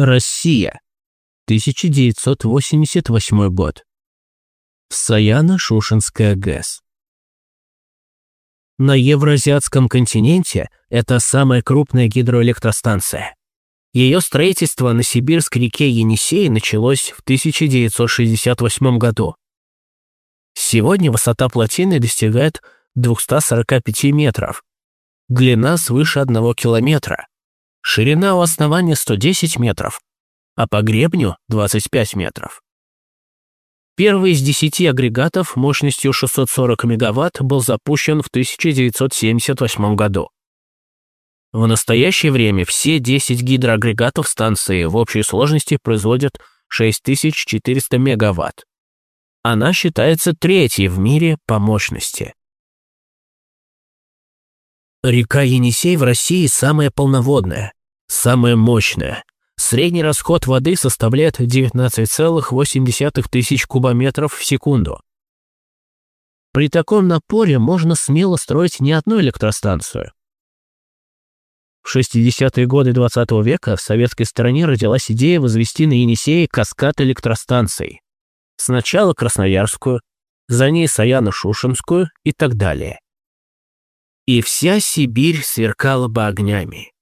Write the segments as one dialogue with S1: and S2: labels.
S1: Россия. 1988 год. Саяно-Шушенская ГЭС. На Евразиатском континенте это самая крупная гидроэлектростанция. Ее строительство на сибирской реке Енисей началось в 1968 году. Сегодня высота плотины достигает 245 метров, длина свыше 1 километра, ширина у основания 110 метров, а по гребню 25 метров. Первый из 10 агрегатов мощностью 640 мегаватт был запущен в 1978 году. В настоящее время все 10 гидроагрегатов станции в общей сложности производят 6400 мегаватт. Она считается третьей в мире по мощности. Река Енисей в России самая полноводная, самая мощная. Средний расход воды составляет 19,8 тысяч кубометров в секунду. При таком напоре можно смело строить не одну электростанцию. В 60-е годы 20 -го века в советской стране родилась идея возвести на Енисее каскад электростанций. Сначала Красноярскую, за ней Саяно-Шушенскую и так далее и вся Сибирь сверкала бы огнями.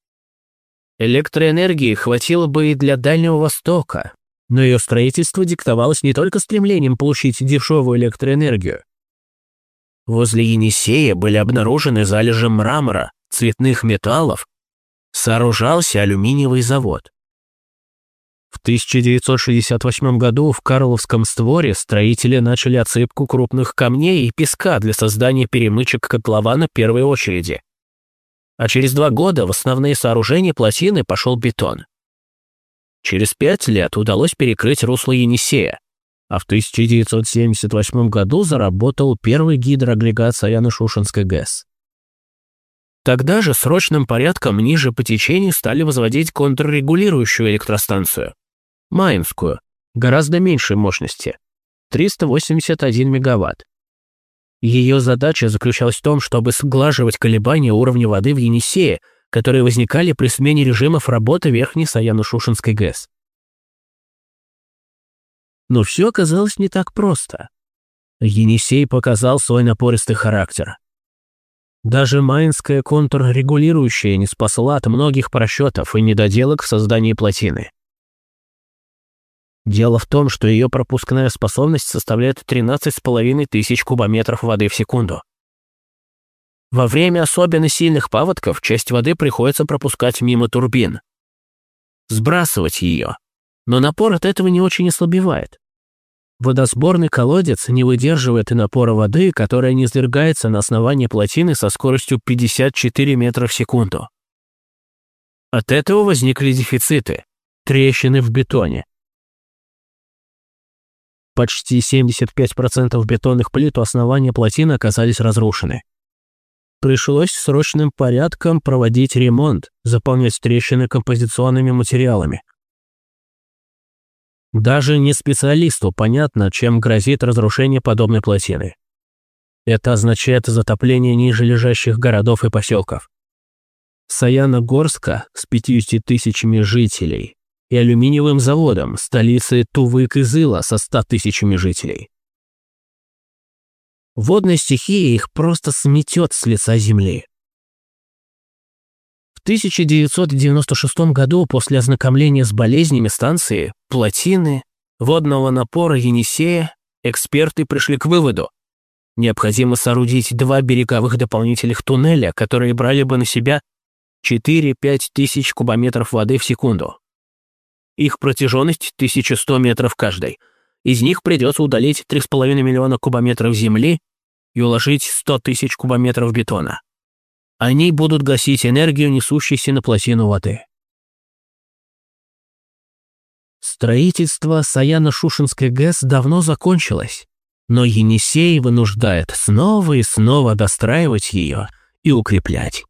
S1: Электроэнергии хватило бы и для Дальнего Востока, но ее строительство диктовалось не только стремлением получить дешевую электроэнергию. Возле Енисея были обнаружены залежи мрамора, цветных металлов, сооружался алюминиевый завод. В 1968 году в Карловском створе строители начали отсыпку крупных камней и песка для создания перемычек котлована первой очереди. А через два года в основные сооружения плотины пошел бетон. Через пять лет удалось перекрыть русло Енисея, а в 1978 году заработал первый гидроагрегат Саяно-Шушенской ГЭС. Тогда же срочным порядком ниже по течению стали возводить контррегулирующую электростанцию. Майнскую, гораздо меньшей мощности, 381 мегаватт. Ее задача заключалась в том, чтобы сглаживать колебания уровня воды в Енисее, которые возникали при смене режимов работы верхней Саяно-Шушенской ГЭС. Но все оказалось не так просто. Енисей показал свой напористый характер. Даже майнская контррегулирующая не спасла от многих просчетов и недоделок в создании плотины. Дело в том, что ее пропускная способность составляет 13,5 тысяч кубометров воды в секунду. Во время особенно сильных паводков часть воды приходится пропускать мимо турбин. Сбрасывать ее. Но напор от этого не очень ослабевает. Водосборный колодец не выдерживает и напора воды, которая не свергается на основании плотины со скоростью 54 метра в секунду. От этого возникли дефициты, трещины в бетоне, Почти 75% бетонных плит у основания плотины оказались разрушены. Пришлось срочным порядком проводить ремонт, заполнять трещины композиционными материалами. Даже не специалисту понятно, чем грозит разрушение подобной плотины. Это означает затопление ниже лежащих городов и поселков. Саяна-Горска с 50 тысячами жителей и алюминиевым заводом столицы Тувы-Кызыла со 100 тысячами жителей. Водная стихия их просто сметет с лица земли. В 1996 году после ознакомления с болезнями станции, плотины, водного напора Енисея, эксперты пришли к выводу, необходимо соорудить два береговых дополнительных туннеля, которые брали бы на себя 4-5 тысяч кубометров воды в секунду. Их протяженность 1100 метров каждой. Из них придется удалить 3,5 миллиона кубометров земли и уложить 100 тысяч кубометров бетона. Они будут гасить энергию, несущейся на плотину воды. Строительство Саяно-Шушенской ГЭС давно закончилось, но Енисей вынуждает снова и снова достраивать ее и укреплять.